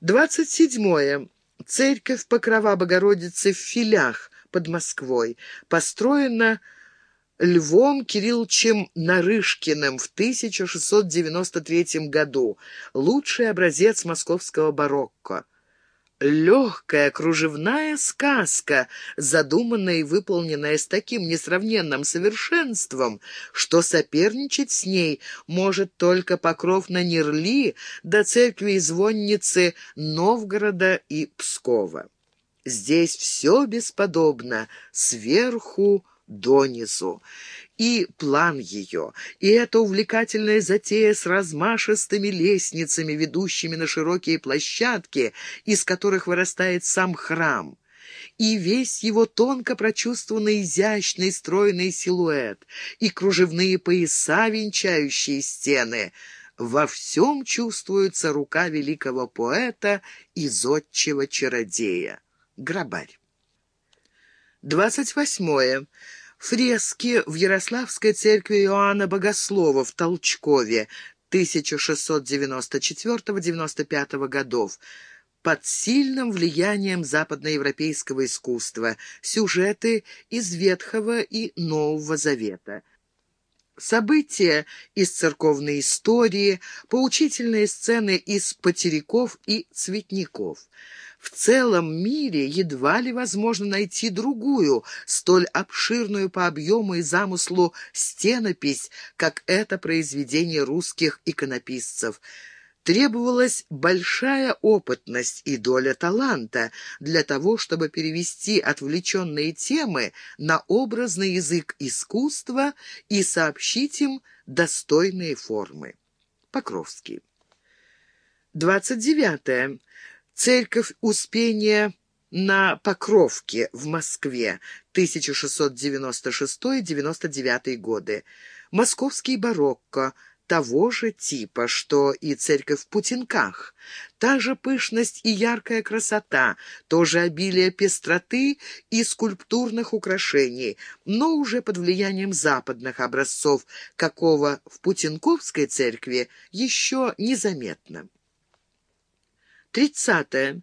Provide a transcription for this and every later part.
Двадцать седьмое. Церковь Покрова Богородицы в Филях под Москвой построена Львом Кирилловичем Нарышкиным в 1693 году. Лучший образец московского барокко. Легкая кружевная сказка, задуманная и выполненная с таким несравненным совершенством, что соперничать с ней может только покров на Нерли до церкви и звонницы Новгорода и Пскова. Здесь все бесподобно, сверху донизу. И план ее, и эта увлекательная затея с размашистыми лестницами, ведущими на широкие площадки, из которых вырастает сам храм, и весь его тонко прочувствованный изящный стройный силуэт, и кружевные пояса, венчающие стены — во всем чувствуется рука великого поэта и зодчего чародея. Грабарь. Двадцать восьмое. Фрески в Ярославской церкви Иоанна Богослова в Толчкове 1694-95 годов под сильным влиянием западноевропейского искусства, сюжеты из Ветхого и Нового Завета. События из церковной истории, поучительные сцены из потеряков и цветников – в целом мире едва ли возможно найти другую, столь обширную по объему и замыслу стенопись, как это произведение русских иконописцев. Требовалась большая опытность и доля таланта для того, чтобы перевести отвлеченные темы на образный язык искусства и сообщить им достойные формы. Покровский. Двадцать девятое. Церковь Успения на Покровке в Москве, 1696-99 годы. Московский барокко того же типа, что и церковь в Путинках. Та же пышность и яркая красота, то же обилие пестроты и скульптурных украшений, но уже под влиянием западных образцов, какого в Путинковской церкви еще незаметно. Тридцатое.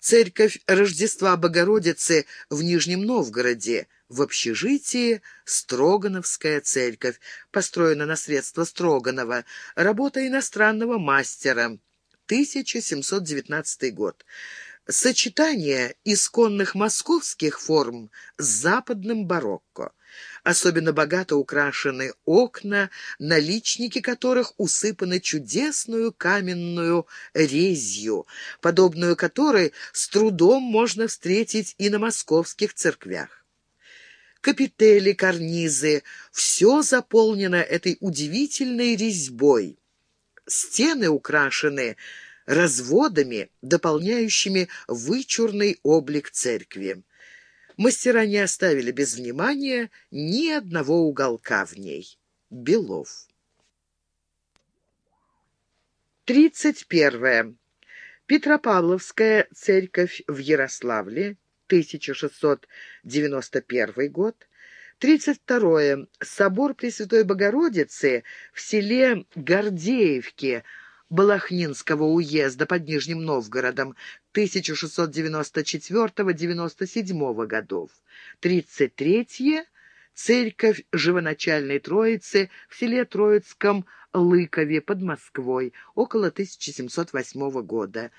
Церковь Рождества Богородицы в Нижнем Новгороде. В общежитии Строгановская церковь, построена на средства Строганова. Работа иностранного мастера. 1719 год. Сочетание исконных московских форм с западным барокко. Особенно богато украшены окна, наличники которых усыпаны чудесную каменную резью, подобную которой с трудом можно встретить и на московских церквях. Капители, карнизы — все заполнено этой удивительной резьбой. Стены украшены разводами, дополняющими вычурный облик церкви мастера не оставили без внимания ни одного уголка в ней. Белов. Тридцать первое. Петропавловская церковь в Ярославле, 1691 год. Тридцать второе. Собор Пресвятой Богородицы в селе Гордеевке, Балахнинского уезда под Нижним Новгородом 1694-97 годов. 33-е – церковь Живоначальной Троицы в селе Троицком Лыкове под Москвой около 1708 года.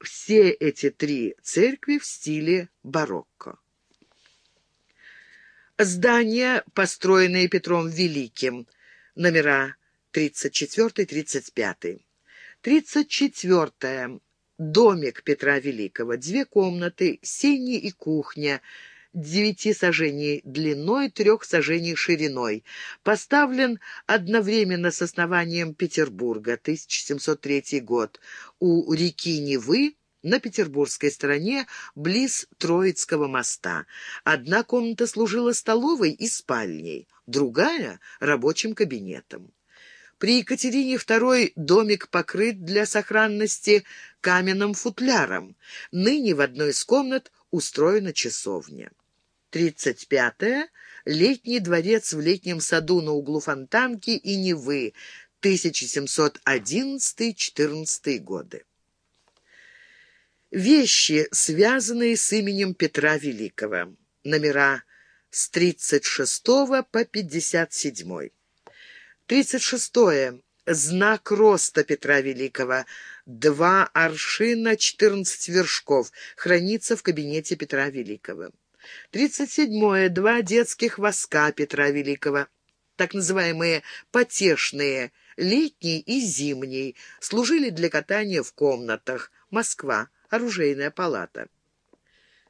Все эти три церкви в стиле барокко. Здания, построенные Петром Великим, номера 34-35. Тридцать четвертое. Домик Петра Великого. Две комнаты, сени и кухня. Девяти сажений длиной, трех сажений шириной. Поставлен одновременно с основанием Петербурга, 1703 год. У реки Невы на петербургской стороне, близ Троицкого моста. Одна комната служила столовой и спальней, другая — рабочим кабинетом. При Екатерине II домик покрыт для сохранности каменным футляром. Ныне в одной из комнат устроена часовня. 35-е. Летний дворец в летнем саду на углу Фонтанки и Невы, 1711-14 годы. Вещи, связанные с именем Петра Великого. Номера с 36 по 57. 36. Знак роста Петра Великого. Два аршина, 14 вершков. Хранится в кабинете Петра Великого. 37. Два детских воска Петра Великого. Так называемые «потешные», летний и зимний, служили для катания в комнатах. Москва. Оружейная палата.